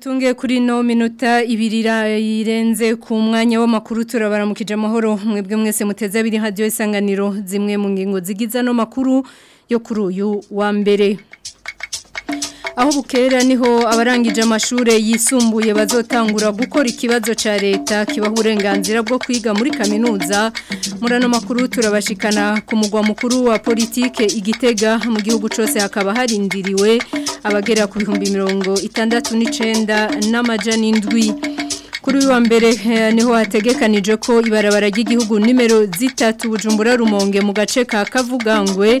tunge kuri no minota ibiri irenze ku mwanya w'amakuru turabaramukije amahoro mwebwe mwese muteze abiri hadiyo isanganiro zimwe mu ngingo zigiza no makuru yo kuri uyu wa mbere aho bukera niho abarangije amashuri yisumbuye bazotangura gukora ikibazo cya leta kibaha bwo kwiga muri kaminuza muri makuru turabashikana ku mukuru wa politike igitega mu gihugu cyose hakaba harindiriwe abagera ku bihumbi mirongo itandatu n'icyenda n'amajyana n'indwi kuri wa mbere eh, niho hategekanije ko ibarabara ry'igihugu nimero zitatu bujumbura rumonge mu gace ka kavugangwe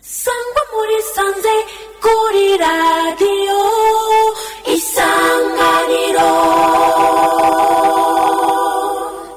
sangwa muri sanze kuri radiyo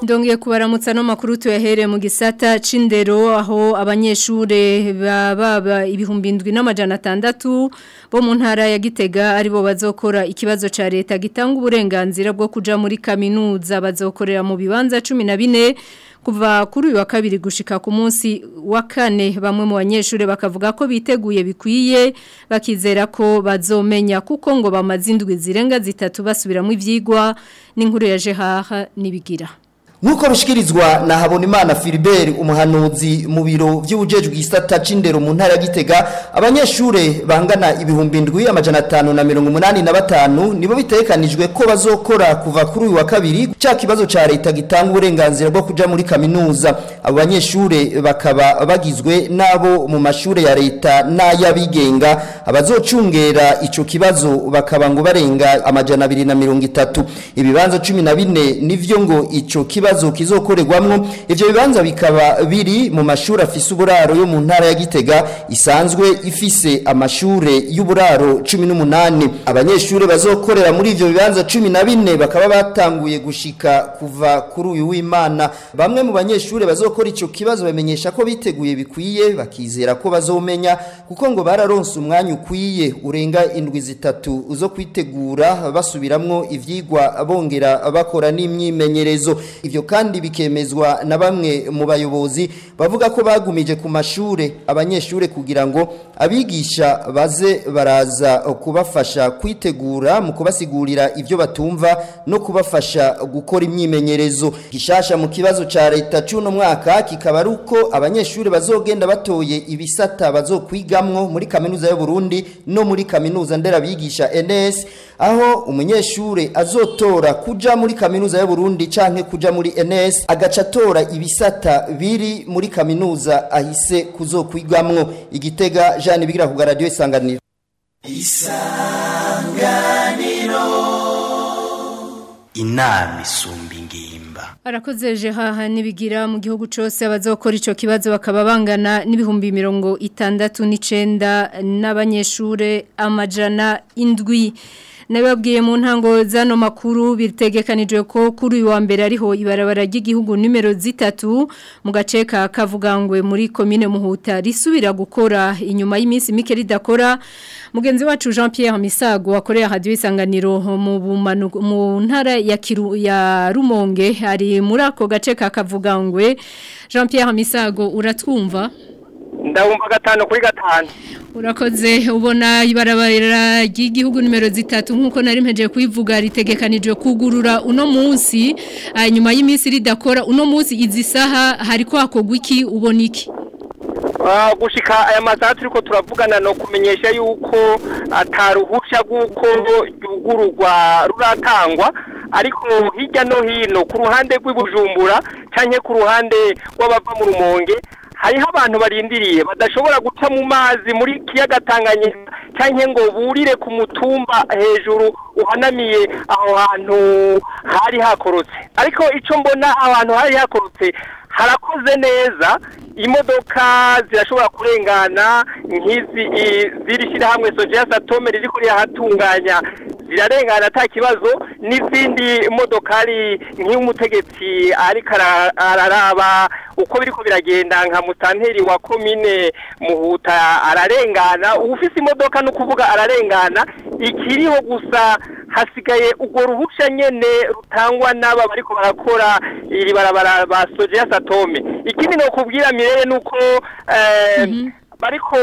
Dongeye kubaramutsa no makuru tuyahere mu gisata cindero aho abanyeshure baba ibihumbi 7600 bo mu ntara ya Gitega aribo bazokora ikibazo ca leta gitanga uburenganzira bwo kuja muri kaminuza bazokorera mu bibanza 14 kuva kuri uyu wa kabiri gushika ku munsi wa kane bamwe mu banyeshuri bakavuga ko biteguye bikwiye bakizera ko bazomenya kuko ngo bamaze zirenga zitatu basubiramo ibyigwa n'inkuru ya jehaha n'ibigira nk'uko rushyikirizwa na habonimana Philbert umuhanuzi mu biro by'ubujejwe gisata c'indero mu ntara ya gitega abanyeshuri bangana ibihumbi ndwi amajana atanu na mirongo umunani na batanu nibo bitekanijwe ko bazokora kuva kuri uyu wa kabiri cya kibazo cya leta gitanga uburenganzira bwo kujya muri kaminuza abo banyeshuri bakaba bagizwe n'abo mu mashuri ya leta n'ay'abigenga abazocungera icyo kibazo bakaba ngo barenga amajana abiri na mirongo itatu ibibanza cumi na bine nivyo ngo icyo kibazo n'ikibazo kizokorerwamwo ibyo bibanza bikaba biri mu mashuri afise uburaro yo mu ntara ya Gitega isanzwe ifise amashure y'uburaro 18 abanyeshure bazokorera muri ibyo bibanza 14 bakaba batanguye gushika kuva kuri uyu w'Imana bamwe mu banyeshure bazokora icyo kibazo bamenyesha ko biteguye bikwiye bakizera ko bazomenya kuko ngo bararonse umwanya ukwiye urenga indwi zitatu uzo kwitegura basubiramo ivyigwa abongera bakora n'imyimenyerezo ibyo kandi bikemezwa na bamwe mu bayobozi bavuga ko bagumije ku mashuri abanyeshuri kugira ngo abigisha baze baraza kubafasha kwitegura mu kubasigurira ibyo batumva no kubafasha gukora imyimenyerezo gishasha mu kibazo cya leta cy'uno mwaka kikaba ari uko abanyeshuri bazogenda batoye ibisata bazokwigamwo muri kaminuza y'u Burundi no muri kaminuza nderabigisha NS aho umunyeshuri azotora kuja muri kaminuza y'u Burundi canke kuja muri muri enesi agaca ibisata biri muri kaminuza ahise kuzokwigwamwo igitega Jean bigira ku garadiyo isanganiro isanganiro inama isumba arakoze jehaha n'ibigira mu gihugu cyose abazokora icyo kibazo bakaba bangana n'ibihumbi mirongo itandatu n’icenda n'abanyeshuri amajana indwi nabibabwiye mu ntango z'ano makuru bitegekanijwe ko kuri uyu wa mbere ariho ibarabara ry'igihugu numero zitatu mu gace ka kavugangwe muri komine muhuta risubira gukora inyuma y'iminsi mike ridakora mugenzi wacu jean Pierre misago wakoreye ahadiwe isanganiro mu ntara ya ya rumonge ari muri ako gace ka kavugangwe jean Pierre misago uratwumva ndabumva gatanu kuri gatanu urakoze ubona ibarabara ry'igihugu numero zitatu nk'uko nari mpejeje kuyivuga ritegekanije kugurura uno munsi ah, nyuma y'iminsi ridakora uno munsi izi saha hari kwakogwa iki ubona iki ah, gushika aya masaha turiko turavugana no kumenyesha yuko ataruhusha bw'uko ryugururwa ruratangwa ariko hirya no hino ku ruhande rw'ibujumbura cyangwa ku ruhande rw'abava mu rumonge hariho abantu barindiriye badashobora guca mu mazi muri kiyaga tanganyika cyangwa ngo burire ku mutumba hejuru uhanamiye aho hantu hari hakorotse ariko icyo mbona ahantu hari hakorotse harakoze neza imodoka zirashobora kurengana nk'izi ziri shyirahamwe sojeya satome riri kuriya hatunganya zirarengana nta kibazo n'izindi modokari nk'umutegetsi ariko araraba uko biri ko biragenda nka mutanteri wa komine muhuta ararengana uba ufite imodoka ni ukuvuga ararengana ikiriho gusa hasigaye urwo ruhushya nyine rutangwa n'aba bariko barakora iri barabara basoje ya satome ikindi ni ukubwira mirere nuko eh, mhm. bariko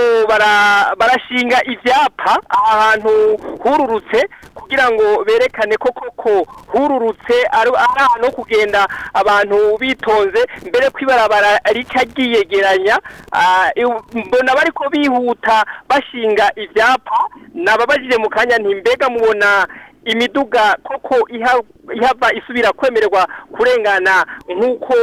barashinga ibyapa ahantu hururutse kugira ngo berekane ko koko hururutse ari ahantu ho kugenda abantu bitonze mbere ko ibarabara rica ryiyegeranya ah, mbona bariko bihuta bashinga ibyapa nababajije mu kanya ntimbega mubona imiduga koko ihava isubira kwemererwa kurengana nk'uko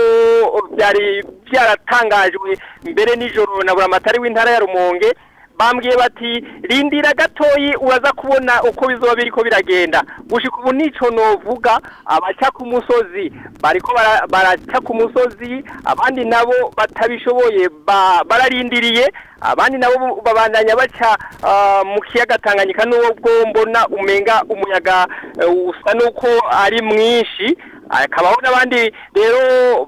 byari byaratangajwe mbere nijoro na buri amatari w'intara ya rumonge bambwiye bati rindira gatoyi uraza kubona uko bizoba ko biragenda gushika ubu nico novuga abaca ku musozi bariko baraca ku musozi abandi nabo batabishoboye bararindiriye abandi nabo babandanya baca ah, mu kiyaga tanganyika n'ubwo mbona umenga umuyaga eh, usa n'uko ari mwinshi hakabaho n'abandi rero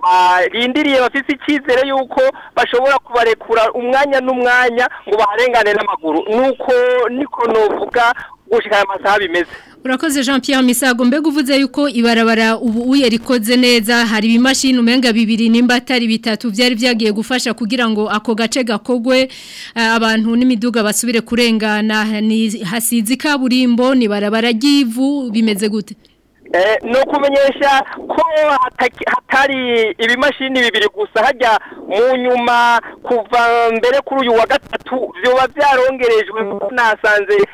barindiriye bafite icyizere yuko bashobora kubarekura umwanya n'umwanya ngo baharengane n'amaguru nuko niko nuvuga gushika aya masaha bimeze urakoze jean Pierre misago mbega uvuze yuko ibarabara ubu uye rikoze neza hari ibimashini umenga bibiri nimba atari bitatu byari byagiye gufasha kugira ngo ako gace gakogwe eh, abantu n'imiduga basubire kurengana hasize ikaburimbo ni barabara ry'ivu bimeze gute Eh, ni ukumenyesha ko hatari ibimashini bibiri gusa hajya mu nyuma kuva mbere kuri uyu wa gatatu biba byarongerejwe nasanze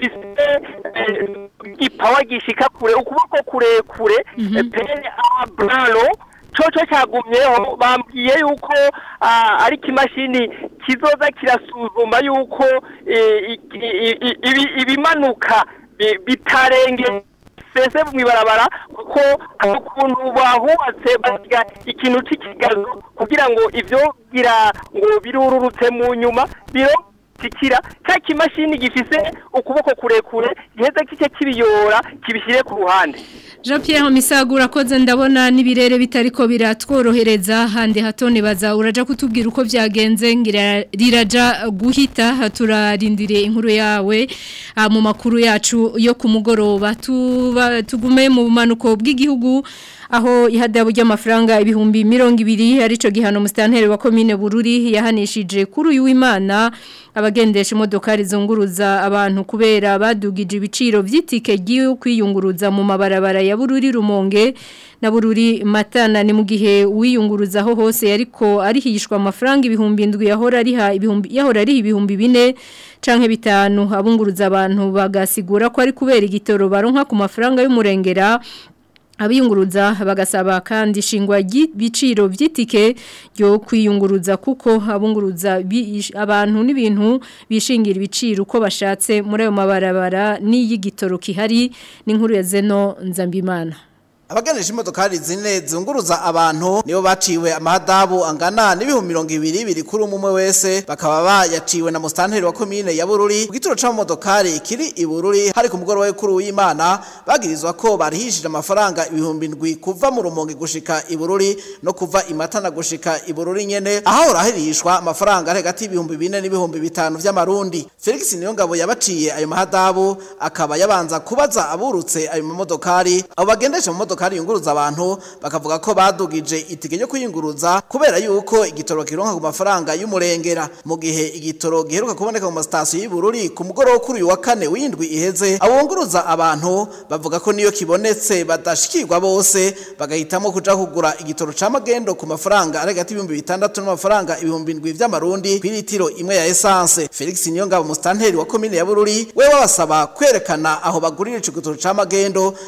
gifite igipawa gishika kure ukuboko kurekure mhm. pene aburaro cyoco cyagumyeho bambwiye yuko ari ikimashini kizoza kirasuzuma yuko e, ibimanuka bitarengera sese mwibarabara kuko ukuntu bahubatse basiga ikintu cy'ikigazo kugira ngo ibyo gira ngo birururutse mu nyuma biro kikira cya kimashini gifise ukuboko kurekure giheze kice kibiyora kibishyire ku ruhande jean Pierre Homisaga urakoze ndabona n'ibirere bitariko biratworohereza handi hatone baza uraja kutubwira uko byagenze ngira riraja guhita turarindire inkuru yawe ah, mu makuru yacu yo kumugoroba mugoroba tugume mu bumanuko bw'igihugu aho ihadabu ry'amafaranga ibihumbi mirongo ibiri arico gihano musitanteri wa komine bururi yahanishije kuri uyu w'imana abagendesha imodoka rizunguruza abantu kubera badugije ibiciro by'itike ry'iyo kwiyunguruza mu mabarabara ya bururi rumonge na bururi matana ni mu gihe aho hose ariko arihishwa amafaranga ibihumbi indwi yahora ariha ibihumbi yahora ariha ibihumbi bine canke bitanu abunguruza abantu bagasigura ko ari kubera igitoro baronka ku mafaranga y'umurengera abiyunguruza bagasaba kandi ishingwa biciro by'itike ryo kwiyunguruza kuko abunguruza abantu n'ibintu bishingira ibiciro uko bashatse muri ayo mabarabara n'iy'igitoro kihari n'inkuru ya zeno nzambimana abageneje imodokari zine zunguruza abantu nibo baciwe amahadabu angana n'ibihumbi mirongo ibiri biri kuri umwe wese bakaba bayaciwe na musitanteri wa komine ya bururi ku gituro c'amamodokari kiri i bururi hari ku mugoroba w'ukuru w'imana bagirizwa ko barihishije amafaranga ibihumbi indwi kuva mu rumonge gushika i bururi no kuva i matana gushika i bururi nyene aho rahirishwa amafaranga ari hagati y'ibihumbi bine n'ibihumbi bitanu vy'amarundi felix niyongabo yabaciye ayo mahadabu akaba yabanza kubaza aburutse ayo mamodokari abo bagendesha mu kandi yunguruza abantu bakavuga ko badugije itike ryo kuyunguruza kubera yuko igitoro kironka ku mafaranga y'umurengera mu gihe igitoro giheruka kuboneka mu masitasiyo y'Ibururi ku mugoroba kuri uyu wa kane w'indwi iheze abunguruza abantu bavuga ko niyo kibonetse badashikirwa bose bagahitamo kuja kugura igitoro cya magendo ku mafaranga ari hagati y'ibihumbi bitandatu n'amafaranga ibihumbi indwi vy'amarundi kw'ilitiro imwe ya esanse Felix Niyongabo mustanteri wa komine ya Bururi we wabasaba kwerekana aho bagurira ico gitoro ca magendo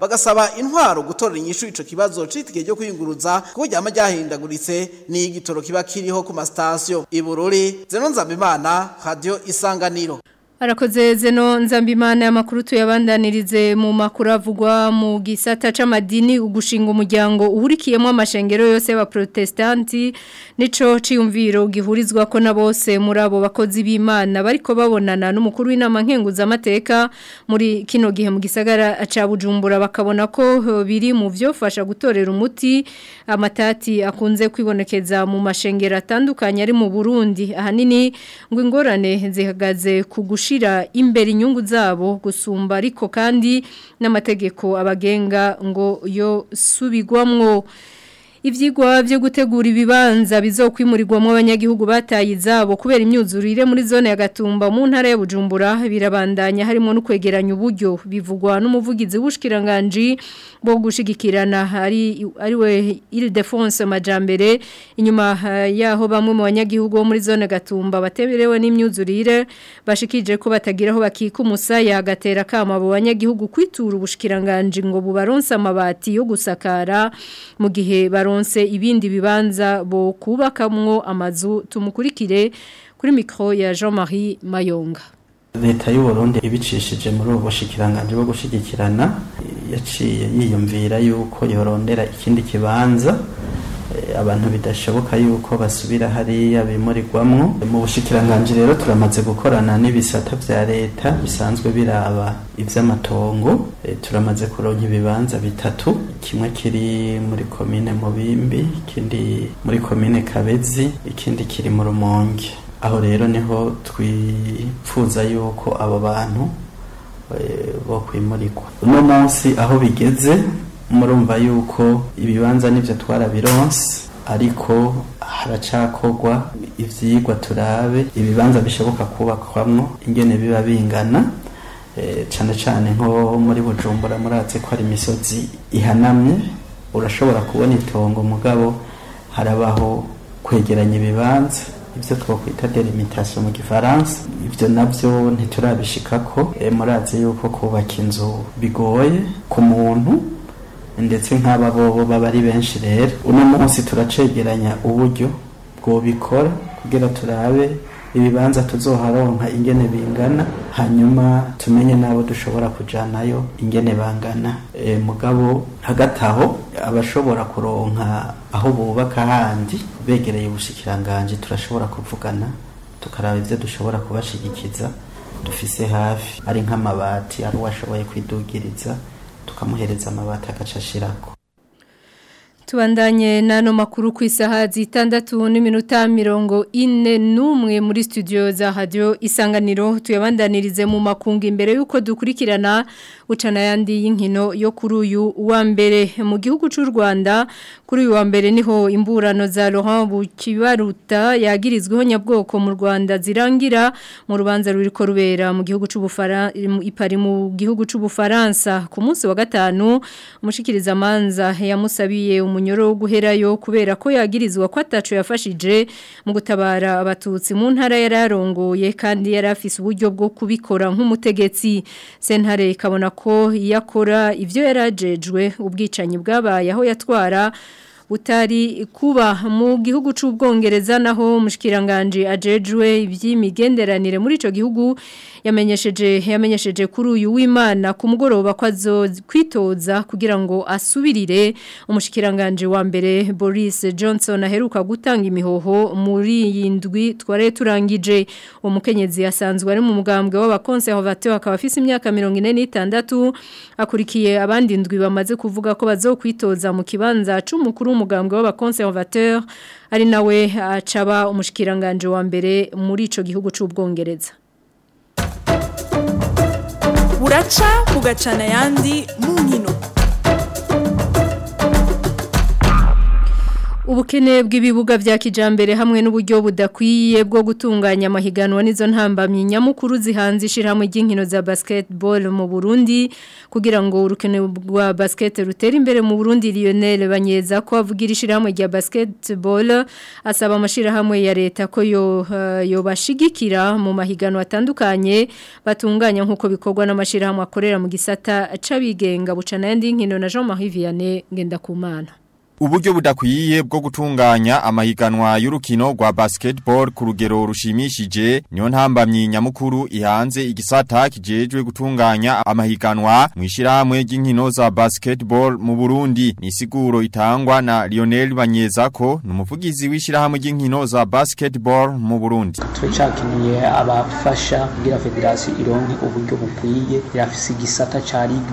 bagasaba intwaro gutorera inyishu ico kibazo c'itike ryo kwiyunguruza kuko ryama ryahindaguritse n'igitoro kiba kiriho ku masitasiyo ibururi Bururi zeno nzabimana radio isanganiro Arakoze zeno nzambimana y'amakuru tuyabandanirize mu makuru avugwa mu gisata c'amadini ugushinga umuryango uhurikiyemo amashengero yose y'abaprotestanti nico ciyumviro gihurizwa ko na bose muri abo bakozi b'Imana bariko babonana n'umukuru w'inama nkenguza amateka muri kino gihe mu gisagara ca Bujumbura bakabona ko biri mu vyofasha gutorera umuti amatati akunze kwibonekeza mu mashengero atandukanye ari mu Burundi ahanini ngo ingorane zihagaze ku gushira imbere inyungu zabo gusumba ariko kandi n'amategeko abagenga ngo yo subigwamwo ivyigwa vyo gutegura ibibanza bizokwimurirwamo abanyagihugu bataye izabo kubera imyuzurire muri zone ya Gatumba mu ntara ya Bujumbura birabandanya harimo no kwegeranya uburyo bivugwa n'umuvugizi w'ushikiranganje bwo gushigikirana hari ariwe Ile Defense Majambere inyuma yaho bamwe mu banyagihugu muri zone Gatumba bateberewe n'imyuzurire bashikije ko batagira aho bakika umusaya gatera kama abo banyagihugu kwitura ubushikiranganje ngo bubaronse amabati yo gusakara mu gihe baronse baronse ibindi bibanza bo kubakamwo amazu tumukurikire kuri micro ya Jean-Marie Mayonga leta y'uburundi ibicishije muri ubu bushikiranganje bwo gushyigikirana yaciye yiyumvira yuko yorondera ikindi kibanza Eh, abantu bidashoboka yuko basubira hariya bimurigwamwo mu bushikiranganji rero turamaze gukorana n'ibisata bya leta bisanzwe biraba iby’amatongo eh, turamaze kuronka ibibanza bitatu kimwe kiri muri komine mubimbi ikindi muri komine kabezi ikindi kiri mu rumonge aho rero niho twipfuza yuko abo bantu eh, bo kwimurikwa uno munsi aho bigeze murumva yuko ibibanza n'ibyo twarabironse ariko haracakorwa ibyigwa turabe ibibanza bishoboka kubakwamo ingene biba bingana eh, cyane cyane nko muri bujumbura muratse ko ari imisozi ihanamye urashobora kubona itongo mugabo harabaho kwegeranya ibibanza ibyo twakwita delimitation mu gifaransa ibyo nabyo ntiturabishikako eh, murazi yuko kubaka inzu bigoye ku muntu ndetse nk'aba bobo baba ari benshi rero uno munsi turacegeranya uburyo bwobikora kugira turabe ibibanza tuzoharonka ingene bingana hanyuma tumenye n'abo dushobora kujyanayo ingene bangana e, mugabo hagati aho abashobora kuronka aho bubaka handi begereye ubushyikiranganji turashobora kuvugana tukaraba ibyo dushobora kubashyigikiza dufise hafi ari nk'amabati ari uwashoboye kwidugiriza ukamuhereza amabati agacashirako tubandanye n'ano makuru ku isaha zitandatu n'iminota mirongo ine n'umwe muri studio za hadiyo isanganiro tuyabandanirize mu makungu imbere y'uko dukurikirana y'andi y'inkino yo kuri uyu wa mbere mu gihugu cy'u rwanda kuri uyu wa mbere niho imburano za Laurent bukibaruta yagirizweho nyabwoko mu rwanda zirangira mu rubanza ruriko rubera mu gihugu ipari mu gihugu cy'ubufaransa ku munsi wa gatanu umushikirizamanza yamusabiye umu munyoro wo guherayo kubera ko yagirizwa ko atacu yafashije mu gutabara abatutsi mu ntara yararongoye kandi yari uburyo bwo kubikora nk'umutegetsi sentare ikabona ko yakora ivyo yarajejwe ubwicanyi bwabaye aho yatwara utari kuba mu gihugu cy'ubwongereza naho umushikiranganje ajejwe iby'imigenderanire muri icyo gihugu yamenyesheje yamenyesheje kuri uyu w'imana ku mugoroba ko kwitoza kugira ngo asubirire umushikiranganje wa mbere Boris Johnson aheruka gutanga imihoho muri iyi ndwi twari turangije uwo mukenyezi asanzwe ari mu mugambwe w'abakonservateur akaba afite imyaka 46 akurikiye abandi ndwi bamaze kuvuga ko bazokwitoza mu kibanza cy'umukuru umugambwe w'abakonservateur ari nawe acaba umushikiranganje wa mbere muri ico gihugu c'ubwongereza buraca kugacana yandi mu nkino ubukene bw'ibibuga bya kijambere hamwe n'uburyo budakwiye bwo gutunganya amahiganwa n'izo ntambamye nyamukuru zihanze ishyirahamwe ry'inkino za basketball mu burundi kugira ngo urukene rwa basket rutere imbere mu burundi Lionel banyeza ko avugira ishyirahamwe rya Basketball asaba amashyirahamwe ya leta ko eh, yobashigikira mu mahiganwa atandukanye batunganya nk'uko bikorwa n'amashyirahamwe akorera mu gisata cy'abigenga buca n'ayandi nkino na jean marie vianney ngendakumana Ubugyo budakwiye bwo gutunganya amahiganwa y'urukino rwa basketball ku rugero rushimishije niyo ntambamye nyamukuru ihanze igisata kijejwe gutunganya amahiganwa mu ishiramwe y'inkino za basketball mu Burundi ni siguro itangwa na Lionel Banyeza ko numuvugizi w'ishiramwe y'inkino za basketball mu Burundi twicakiniye abafasha kugira federasi ironke ubugyo bukwiye irafise igisata ca Ligue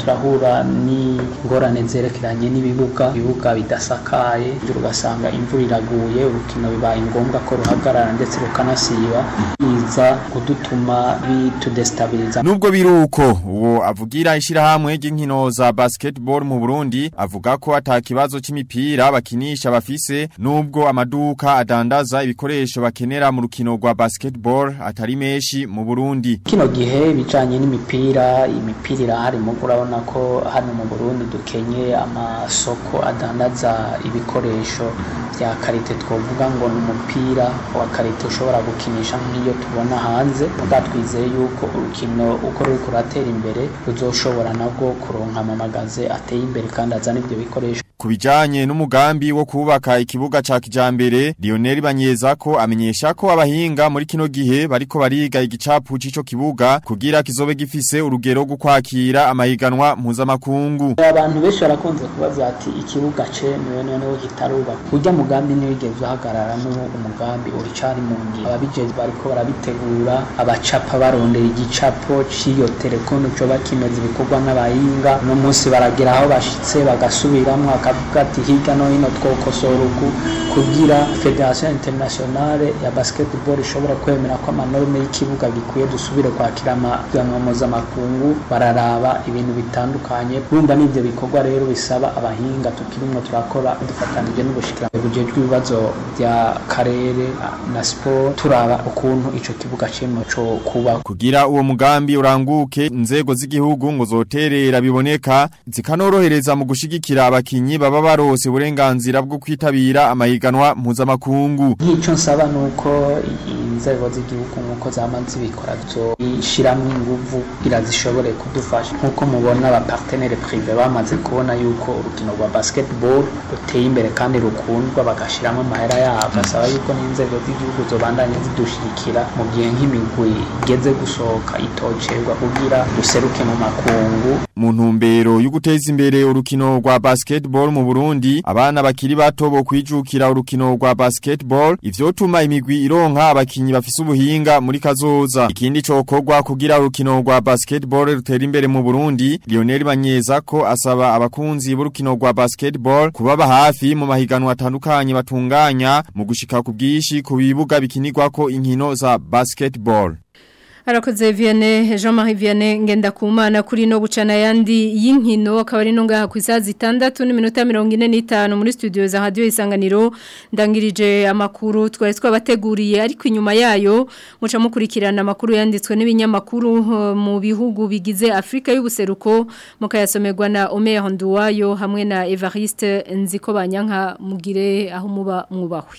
turahura n'ingorane zerekeranye n'ibibuga ibibuga bidasakaye ugasanga imvura iraguye urukino bibaye ngombwa ko ruhagarara ndetse rukanasiba biza kudutuma bitudesitabiliza beza nubwo biruko uwo avugira ishirahamwe ry'inkino za basketball mu Burundi avuga ko atakibazo c'imipira bakinisha bafise nubwo amaduka adandaza ibikoresho bakenera mu rukino rwa basketball atari menshi mu Burundi kino gihe bicanye n'imipira imipira irahari mu urabona ko hano mu Burundi dukenye amasoko adandaza ibikoresho bya karite twovuga ngo ni umupira wa karite ushobora gukinisha nk'iyo tubona hanze mugatwizeye yuko urukino umukino uko uriko uratera imbere uzoshobora nabwo kuronka amamagaze ateye imbere kandi azana ibyo bikoresho ku bijyanye n'umugambi wo kubaka ikibuga cya kijambere Lionel Banyeza ko amenyesha ko abahinga muri kino gihe bariko bariga igicapu c'ico kibuga kugira kizobe gifise urugero rwo kwakira amahiganwa mpuzamakungu abantu benshi barakunze kubaza ati ikibuga cemewe noneho kitaruba kurya mugambi ntiwigeze uhagarara n'ubu umugambi uricari mu ngi ababijejwe bariko barabitegura abacapa barondera igicapu poci iyo telefone coba kimeze ibikorwa n'abahinga uno munsi baragira aho bashyitse bagasubiramwo akavuga ati hirya no hino twokosora uku kugira federasiyo interinasiyonale ya basketball ishobora kwemera ko amanorme y'ikibuga bikwiye dusubire kwakira amapiganwa mpuzamakungu bararaba ibintu bitandukanye urumva n'ibyo bikorwa rero bisaba abahinga tukirimwo turakora dufatanije n'ubushikiranganje bujejwe ibibazo bya karere na siporo turaba ukuntu icyo kibuga kirimo co kuba kugira uwo mugabo umugambi uranguke inzego z'igihugu ngo zoterera biboneka zikanorohereza mu gushigikira abakinyi baba barose uburenganzira bwo kwitabira amahiganwa mpuzamakungu nk'icyo nsaba nuko inzego z'igihugu nkuko zamaze bikora zo ishiramo inguvu kugira zishobore kudufasha nkuko mubona aba partenaire privé bamaze kubona yuko urukino rwa basketball ruteye imbere kandi rukundwa bagashiramo amahera yabo basaba yuko n'inzego z'igihugu zobandanye zidushyigikira mu gihe nk'imigwi igeze gusohoka gutocerwa kugira duseruke mu makungu mu ntumbero yo imbere urukino rwa basketball mu Burundi abana bakiri bato bo kwijukira urukino rwa basketball ivyo tuma imigwi ironka abakinyi bafise ubuhinga muri kazoza ikindi cokogwa kugira urukino rwa basketball rutera imbere mu Burundi Lionel Banyeza ko asaba abakunzi b'urukino rwa basketball kubaba hafi mu mahiganwa atandukanye batunganya mu gushika ku bwishi ku bibuga bikinirwa ko inkino za basketball arakoze viyane jean marie viyane ngendakumana kuri no gucana yandi y'inkino akaba ari no ngaha ku isaha zitandatu n'iminota mirongo ine n'itanu muri studio za radiyo isanganiro ndangirije amakuru twari twabateguriye ariko inyuma yayo muca mukurikirana amakuru yanditswe n'ibinyamakuru mu bihugu bigize Afrika y'ubuseruko mukayasomerwa na omeya honduwayo hamwe na evariste nziko banyanka mugire aho muba mwubahwe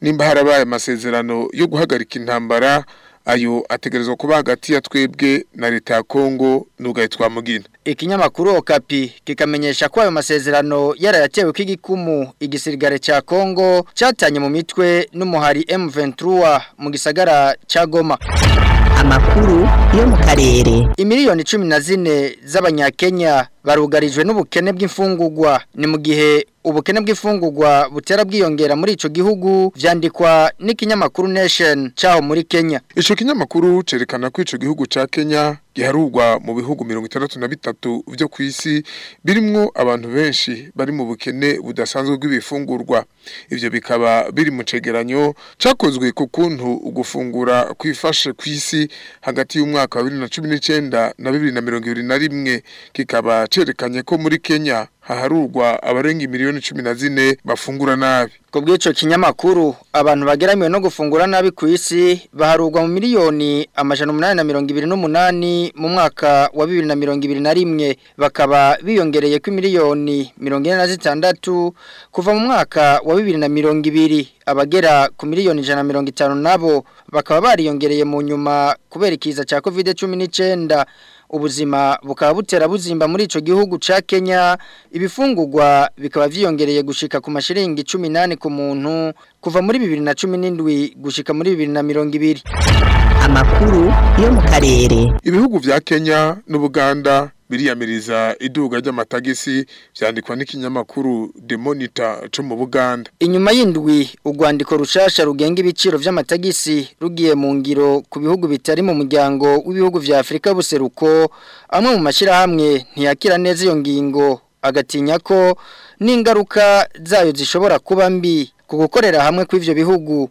nimba harabaye amasezerano yo guhagarika intambara ayo ategerezwa kuba hagati ya twebwe na leta ya kongo n'ugahitwa mugina ikinyamakuru okapi kikamenyesha ko ayo masezerano yarayatewe k'igikumu igisirikare cya kongo cyatanye mu mitwe n'umuhari M23 mu gisagara cya Goma amakuru yo mu karere imiliyoni 14 z'abanyakenya barugarijwe n'ubukene bw'imfungugwa ni mu gihe ubukene bw'imfungugwa butera bwiyongera muri ico gihugu vyandikwa n'ikinyamakuru Nation cyaho muri Kenya ico kinyamakuru cerekana ko ico gihugu ca Kenya giharurwa mu bihugu 63 byo kwisi birimwo abantu benshi bari mu bukene budasanzwe bw'ibifungurwa ivyo bikaba biri mu cegeranyo cakozwe ku kuntu ugufungura kwifashe kwisi hagati y'umwaka wa 2019 na 2021 kikaba cerekanye ko muri Kenya haharurwa abarenga miliyoni cumi na zine bafungura nabi ku bw'icyo kinyamakuru abantu bageramiwe no gufungura nabi ku isi baharugwa mu miliyoni amajana umunani na mirongo ibiri n'umunani mu mwaka wa bibiri na mirongo ibiri na rimwe bakaba biyongereye ku miliyoni mirongo na zitandatu kuva mu mwaka wa bibiri na mirongo ibiri abagera ku miliyoni ijana mirongo itanu nabo bakaba bariyongereye mu nyuma kubera ikiza cya covid cumi n'icyenda ubuzima bukaba butera buzimba muri icyo gihugu cya kenya ibifungugwa bikaba byiyongereye gushika ku mashiringi cumi n'ane ku muntu kuva muri bibiri na cumi n'indwi gushika muri bibiri na mirongo ibiri amakuru yo mu karere ibihugu bya kenya n'ubuganda biriyamiriza iduga ry'amatagisi byandikwa n'ikinyamakuru de monitor cyo mu Buganda inyuma y'indwi urwandiko rushasha rugenga ibiciro by'amatagisi rugiye mu ngiro ku bihugu bitari mu muryango w'ibihugu vya Afrika buseruko amwe mu mashira hamwe ntiyakira neza iyo ngingo agatinya ko n'ingaruka zayo zishobora kuba mbi ku gukorera hamwe kw'ivyo bihugu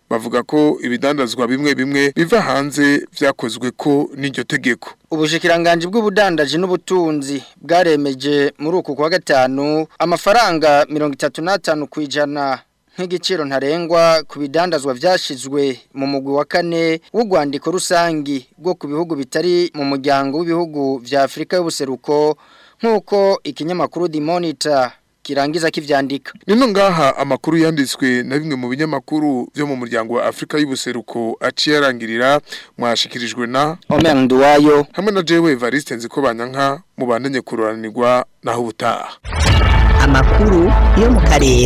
bavuga ko ibidandazwa bimwe bimwe biva hanze byakozwe ko n'iryo tegeko ubushikiranganje bw'ubudandaji n'ubutunzi bwaremeje muri uku kwa gatanu amafaranga mirongo itatu n'atanu ku ijana nk'igiciro ntarengwa ku bidandazwa byashyizwe mu mugwi wa kane w'urwandiko rusange rwo ku bihugu bitari mu muryango w'ibihugu bya afurika y'ubuseruko nk'uko ikinyamakuru The kirangiza kivyandika nino ngaha amakuru yanditswe na bimwe mu binyamakuru byo mu muryango wa Afrika y'ubuseruko aciye yarangirira mwashikirijwe na Omer Nduwayo hamwe na Jewe Evariste nziko banyanka mubandanye kururanirwa naho ubutaha amakuru yo mu karere